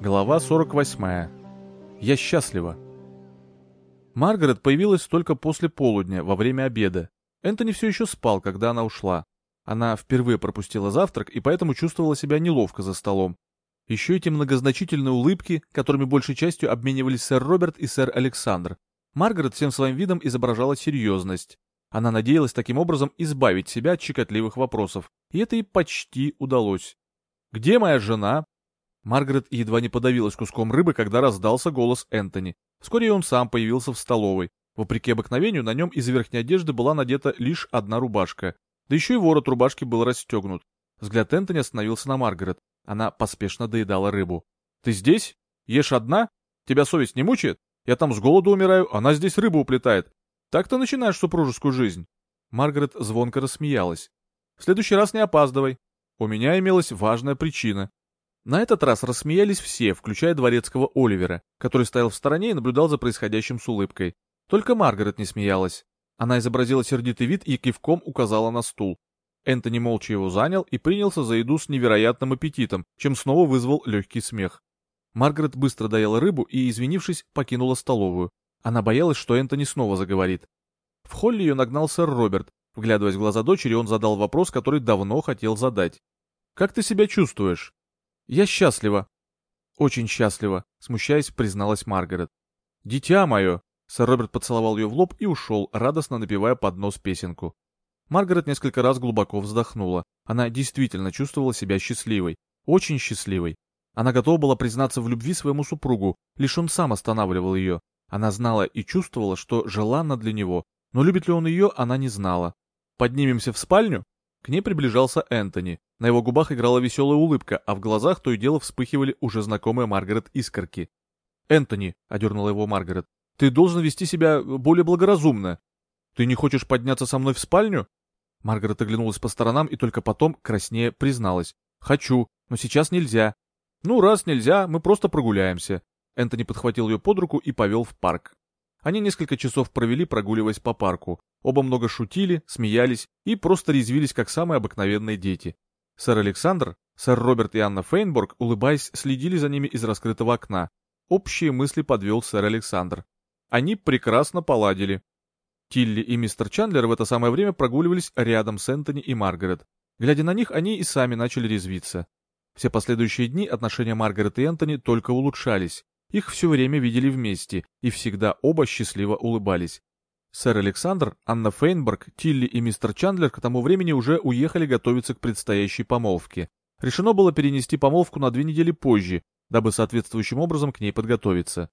Глава 48. Я счастлива. Маргарет появилась только после полудня, во время обеда. Энтони все еще спал, когда она ушла. Она впервые пропустила завтрак и поэтому чувствовала себя неловко за столом. Еще эти многозначительные улыбки, которыми большей частью обменивались сэр Роберт и сэр Александр. Маргарет всем своим видом изображала серьезность. Она надеялась таким образом избавить себя от щекотливых вопросов, и это ей почти удалось. «Где моя жена?» Маргарет едва не подавилась куском рыбы, когда раздался голос Энтони. Вскоре он сам появился в столовой. Вопреки обыкновению, на нем из верхней одежды была надета лишь одна рубашка. Да еще и ворот рубашки был расстегнут. Взгляд Энтони остановился на Маргарет. Она поспешно доедала рыбу. «Ты здесь? Ешь одна? Тебя совесть не мучает? Я там с голоду умираю, она здесь рыбу уплетает. Так ты начинаешь супружескую жизнь». Маргарет звонко рассмеялась. «В следующий раз не опаздывай. У меня имелась важная причина. На этот раз рассмеялись все, включая дворецкого Оливера, который стоял в стороне и наблюдал за происходящим с улыбкой. Только Маргарет не смеялась. Она изобразила сердитый вид и кивком указала на стул. Энтони молча его занял и принялся за еду с невероятным аппетитом, чем снова вызвал легкий смех. Маргарет быстро доела рыбу и, извинившись, покинула столовую. Она боялась, что Энтони снова заговорит. В холле ее нагнал сэр Роберт. Вглядываясь в глаза дочери, он задал вопрос, который давно хотел задать. «Как ты себя чувствуешь?» «Я счастлива». «Очень счастлива», — смущаясь, призналась Маргарет. «Дитя мое!» Сэр Роберт поцеловал ее в лоб и ушел, радостно напевая под нос песенку. Маргарет несколько раз глубоко вздохнула. Она действительно чувствовала себя счастливой. Очень счастливой. Она готова была признаться в любви своему супругу, лишь он сам останавливал ее. Она знала и чувствовала, что желанна для него, но любит ли он ее, она не знала. «Поднимемся в спальню?» К ней приближался Энтони. На его губах играла веселая улыбка, а в глазах то и дело вспыхивали уже знакомые Маргарет искорки. «Энтони», — одернула его Маргарет, — «ты должен вести себя более благоразумно. Ты не хочешь подняться со мной в спальню?» Маргарет оглянулась по сторонам и только потом, краснее, призналась. «Хочу, но сейчас нельзя». «Ну, раз нельзя, мы просто прогуляемся». Энтони подхватил ее под руку и повел в парк. Они несколько часов провели, прогуливаясь по парку. Оба много шутили, смеялись и просто резвились, как самые обыкновенные дети. Сэр Александр, сэр Роберт и Анна Фейнборг, улыбаясь, следили за ними из раскрытого окна. Общие мысли подвел сэр Александр. Они прекрасно поладили. Тилли и мистер Чандлер в это самое время прогуливались рядом с Энтони и Маргарет. Глядя на них, они и сами начали резвиться. Все последующие дни отношения Маргарет и Энтони только улучшались. Их все время видели вместе, и всегда оба счастливо улыбались. Сэр Александр, Анна Фейнберг, Тилли и мистер Чандлер к тому времени уже уехали готовиться к предстоящей помолвке. Решено было перенести помолвку на две недели позже, дабы соответствующим образом к ней подготовиться.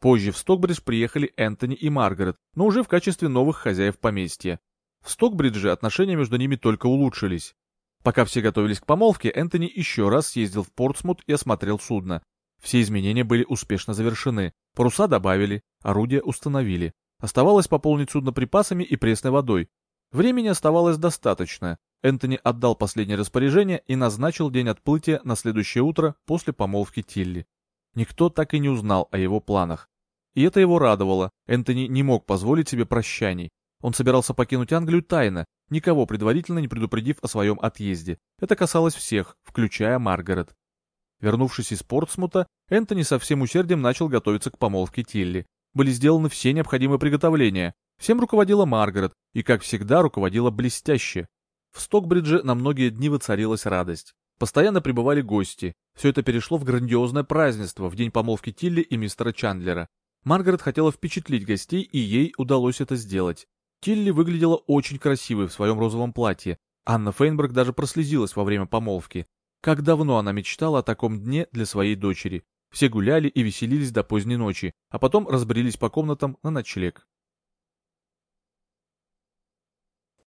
Позже в Стокбридж приехали Энтони и Маргарет, но уже в качестве новых хозяев поместья. В Стокбридже отношения между ними только улучшились. Пока все готовились к помолвке, Энтони еще раз съездил в Портсмут и осмотрел судно. Все изменения были успешно завершены, паруса добавили, орудия установили. Оставалось пополнить судно припасами и пресной водой. Времени оставалось достаточно. Энтони отдал последнее распоряжение и назначил день отплытия на следующее утро после помолвки Тилли. Никто так и не узнал о его планах. И это его радовало. Энтони не мог позволить себе прощаний. Он собирался покинуть Англию тайно, никого предварительно не предупредив о своем отъезде. Это касалось всех, включая Маргарет. Вернувшись из Портсмута, Энтони со всем усердием начал готовиться к помолвке Тилли были сделаны все необходимые приготовления. Всем руководила Маргарет, и, как всегда, руководила блестяще. В Стокбридже на многие дни воцарилась радость. Постоянно прибывали гости. Все это перешло в грандиозное празднество в день помолвки Тилли и мистера Чандлера. Маргарет хотела впечатлить гостей, и ей удалось это сделать. Тилли выглядела очень красивой в своем розовом платье. Анна Фейнберг даже прослезилась во время помолвки. Как давно она мечтала о таком дне для своей дочери. Все гуляли и веселились до поздней ночи, а потом разбрелись по комнатам на ночлег.